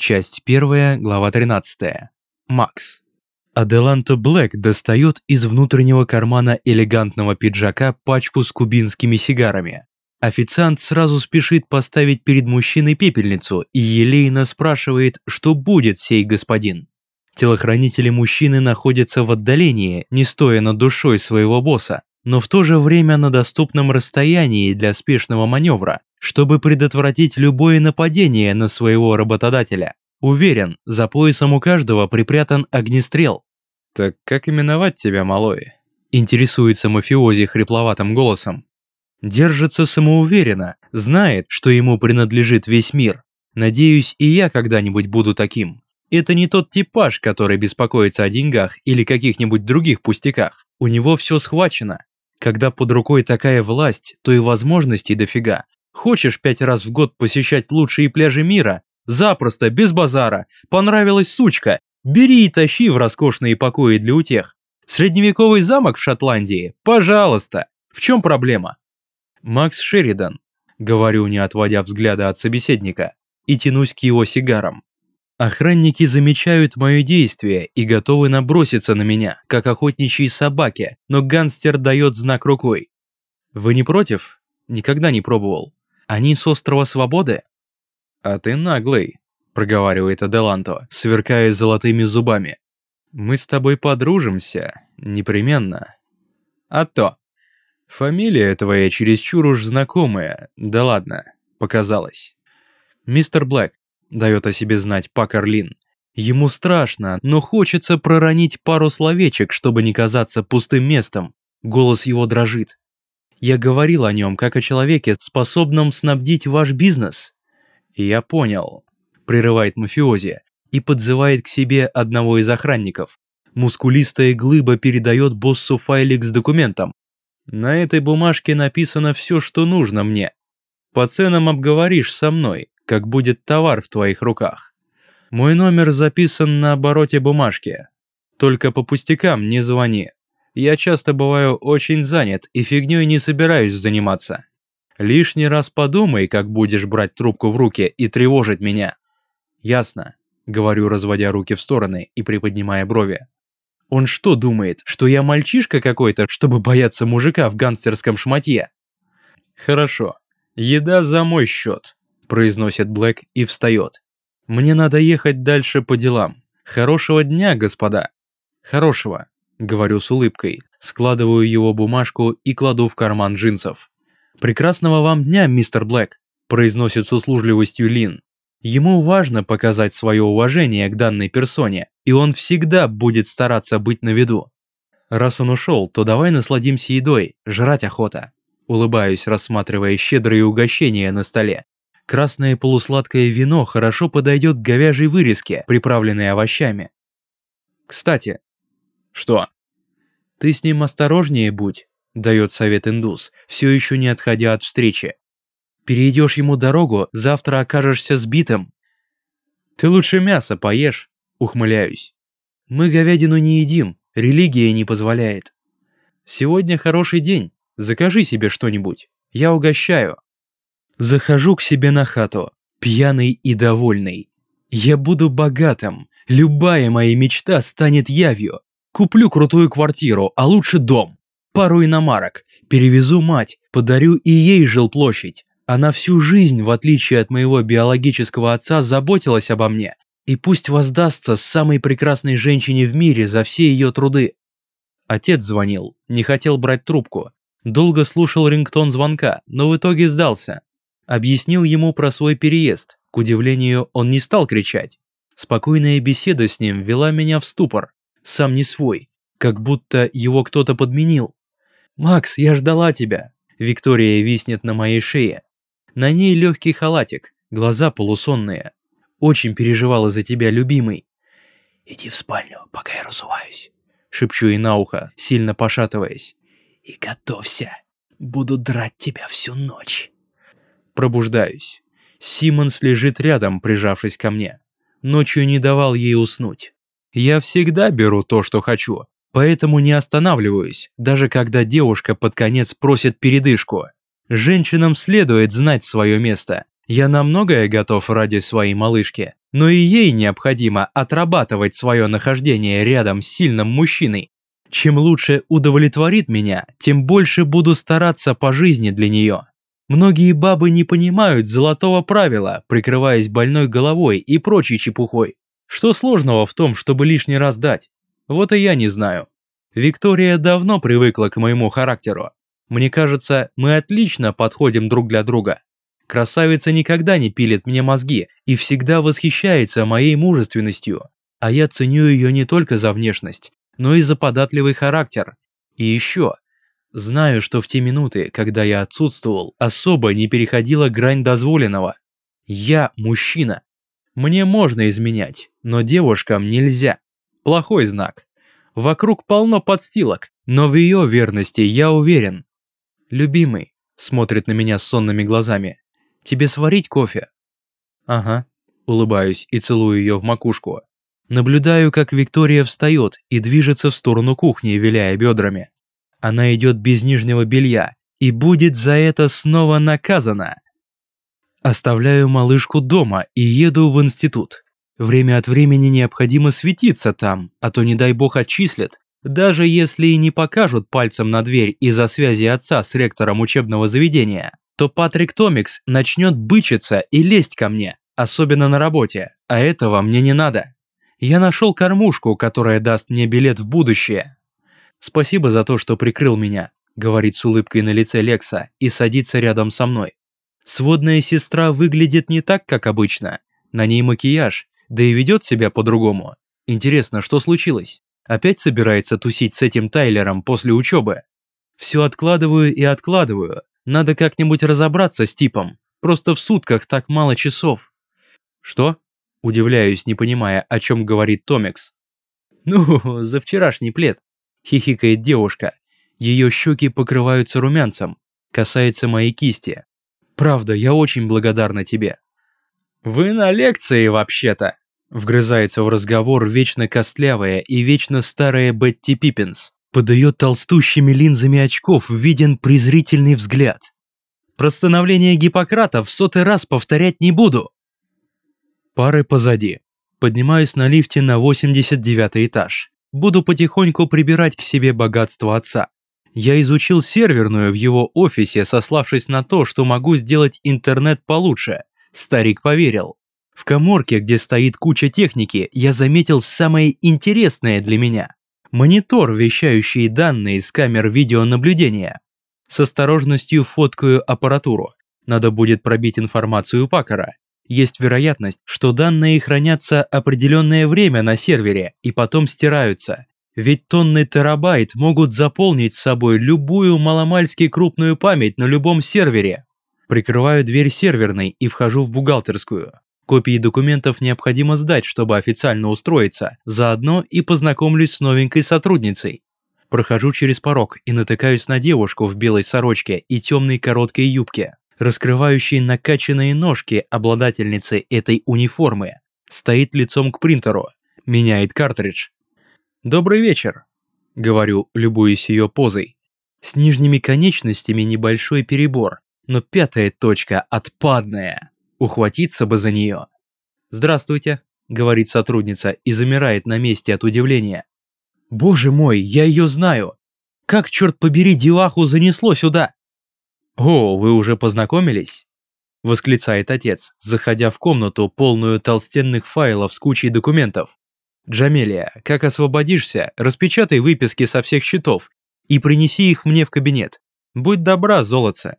Часть 1, глава 13. Макс. Аделанто Блэк достает из внутреннего кармана элегантного пиджака пачку с кубинскими сигарами. Официант сразу спешит поставить перед мужчиной пепельницу и елейно спрашивает, что будет сей господин. Телохранители мужчины находятся в отдалении, не стоя над душой своего босса, но в то же время на доступном расстоянии для спешного маневра, чтобы предотвратить любое нападение на своего работодателя. Уверен, за поясом у каждого припрятан огнестрел. «Так как именовать тебя, малой?» Интересуется мафиози хрипловатым голосом. Держится самоуверенно, знает, что ему принадлежит весь мир. Надеюсь, и я когда-нибудь буду таким. Это не тот типаж, который беспокоится о деньгах или каких-нибудь других пустяках. У него все схвачено. Когда под рукой такая власть, то и возможностей дофига. Хочешь пять раз в год посещать лучшие пляжи мира? Запросто, без базара. Понравилась сучка? Бери и тащи в роскошные покои для утех. Средневековый замок в Шотландии? Пожалуйста. В чем проблема? Макс Шеридан, говорю, не отводя взгляда от собеседника, и тянусь к его сигарам. Охранники замечают мое действие и готовы наброситься на меня, как охотничьи собаки, но гангстер дает знак рукой. Вы не против? Никогда не пробовал. Они с острова Свободы? А ты наглый, проговаривает Аделанто, сверкая золотыми зубами. Мы с тобой подружимся, непременно. А то. Фамилия твоя чересчур уж знакомая, да ладно, показалось. Мистер Блэк, дает о себе знать Пакарлин. Ему страшно, но хочется проронить пару словечек, чтобы не казаться пустым местом. Голос его дрожит. Я говорил о нем как о человеке, способном снабдить ваш бизнес. Я понял. Прерывает мафиози и подзывает к себе одного из охранников. Мускулистая глыба передает боссу файлик с документом. На этой бумажке написано все, что нужно мне. По ценам обговоришь со мной, как будет товар в твоих руках. Мой номер записан на обороте бумажки. Только по пустякам не звони. Я часто бываю очень занят и фигней не собираюсь заниматься. Лишний раз подумай, как будешь брать трубку в руки и тревожить меня. Ясно, говорю, разводя руки в стороны и приподнимая брови. Он что думает, что я мальчишка какой-то, чтобы бояться мужика в гангстерском шматье? Хорошо. Еда за мой счет произносит Блэк и встает. «Мне надо ехать дальше по делам. Хорошего дня, господа!» «Хорошего», — говорю с улыбкой, складываю его бумажку и кладу в карман джинсов. «Прекрасного вам дня, мистер Блэк», — произносит с услужливостью Лин. Ему важно показать свое уважение к данной персоне, и он всегда будет стараться быть на виду. Раз он ушел, то давай насладимся едой, жрать охота. Улыбаюсь, рассматривая щедрые угощения на столе. Красное полусладкое вино хорошо подойдет к говяжьей вырезке, приправленной овощами. Кстати. Что? Ты с ним осторожнее будь, дает совет индус, все еще не отходя от встречи. Перейдешь ему дорогу, завтра окажешься сбитым. Ты лучше мясо поешь, ухмыляюсь. Мы говядину не едим, религия не позволяет. Сегодня хороший день, закажи себе что-нибудь, я угощаю. Захожу к себе на хату, пьяный и довольный. Я буду богатым, любая моя мечта станет явью. Куплю крутую квартиру, а лучше дом. Пару иномарок, перевезу мать, подарю и ей жилплощадь. Она всю жизнь, в отличие от моего биологического отца, заботилась обо мне. И пусть воздастся самой прекрасной женщине в мире за все ее труды. Отец звонил, не хотел брать трубку. Долго слушал рингтон звонка, но в итоге сдался. Объяснил ему про свой переезд. К удивлению, он не стал кричать. Спокойная беседа с ним вела меня в ступор. Сам не свой. Как будто его кто-то подменил. «Макс, я ждала тебя!» Виктория виснет на моей шее. На ней легкий халатик, глаза полусонные. Очень переживала за тебя, любимый. «Иди в спальню, пока я разуваюсь», — шепчу ей на ухо, сильно пошатываясь. «И готовься, буду драть тебя всю ночь». Пробуждаюсь. Симмонс лежит рядом, прижавшись ко мне. Ночью не давал ей уснуть. Я всегда беру то, что хочу, поэтому не останавливаюсь, даже когда девушка под конец просит передышку. Женщинам следует знать свое место. Я на многое готов ради своей малышки. но и ей необходимо отрабатывать свое нахождение рядом с сильным мужчиной. Чем лучше удовлетворит меня, тем больше буду стараться по жизни для нее. Многие бабы не понимают золотого правила, прикрываясь больной головой и прочей чепухой. Что сложного в том, чтобы лишний раз дать? Вот и я не знаю. Виктория давно привыкла к моему характеру. Мне кажется, мы отлично подходим друг для друга. Красавица никогда не пилит мне мозги и всегда восхищается моей мужественностью. А я ценю ее не только за внешность, но и за податливый характер. И еще, знаю, что в те минуты, когда я отсутствовал, особо не переходила грань дозволенного. Я мужчина. Мне можно изменять, но девушкам нельзя. Плохой знак. Вокруг полно подстилок, но в ее верности я уверен. «Любимый», — смотрит на меня сонными глазами, — «тебе сварить кофе?» «Ага», — улыбаюсь и целую ее в макушку. Наблюдаю, как Виктория встает и движется в сторону кухни, виляя бедрами. Она идет без нижнего белья и будет за это снова наказана. Оставляю малышку дома и еду в институт. Время от времени необходимо светиться там, а то не дай бог отчислят, даже если и не покажут пальцем на дверь из-за связи отца с ректором учебного заведения, то Патрик Томикс начнет бычиться и лезть ко мне, особенно на работе, а этого мне не надо. Я нашел кормушку, которая даст мне билет в будущее. Спасибо за то, что прикрыл меня, говорит с улыбкой на лице Лекса и садится рядом со мной. Сводная сестра выглядит не так, как обычно. На ней макияж, да и ведет себя по-другому. Интересно, что случилось? Опять собирается тусить с этим Тайлером после учебы. Все откладываю и откладываю. Надо как-нибудь разобраться с типом. Просто в сутках так мало часов. Что? Удивляюсь, не понимая, о чем говорит Томикс. Ну, за вчерашний плед. Хихикает девушка. Ее щеки покрываются румянцем. Касается моей кисти. Правда, я очень благодарна тебе. Вы на лекции вообще-то. Вгрызается в разговор вечно костлявая и вечно старая Бетти Пиппинс. Под ее толстущими линзами очков виден презрительный взгляд. Простановление Гиппократа в сотый раз повторять не буду. Пары позади. Поднимаюсь на лифте на 89 этаж. Буду потихоньку прибирать к себе богатство отца. Я изучил серверную в его офисе, сославшись на то, что могу сделать интернет получше. Старик поверил. В коморке, где стоит куча техники, я заметил самое интересное для меня. Монитор, вещающий данные с камер видеонаблюдения. С осторожностью фоткаю аппаратуру. Надо будет пробить информацию Пакара. Есть вероятность, что данные хранятся определенное время на сервере и потом стираются. Ведь тонны терабайт могут заполнить собой любую маломальски крупную память на любом сервере. Прикрываю дверь серверной и вхожу в бухгалтерскую. Копии документов необходимо сдать, чтобы официально устроиться, заодно и познакомлюсь с новенькой сотрудницей. Прохожу через порог и натыкаюсь на девушку в белой сорочке и темной короткой юбке, раскрывающей накачанные ножки обладательницы этой униформы. Стоит лицом к принтеру, меняет картридж. «Добрый вечер», — говорю, любуясь ее позой. С нижними конечностями небольшой перебор, но пятая точка отпадная. Ухватиться бы за нее. «Здравствуйте», — говорит сотрудница и замирает на месте от удивления. «Боже мой, я ее знаю! Как, черт побери, деваху занесло сюда?» «О, вы уже познакомились?» — восклицает отец, заходя в комнату, полную толстенных файлов с кучей документов. «Джамелия, как освободишься, распечатай выписки со всех счетов и принеси их мне в кабинет. Будь добра, золотце».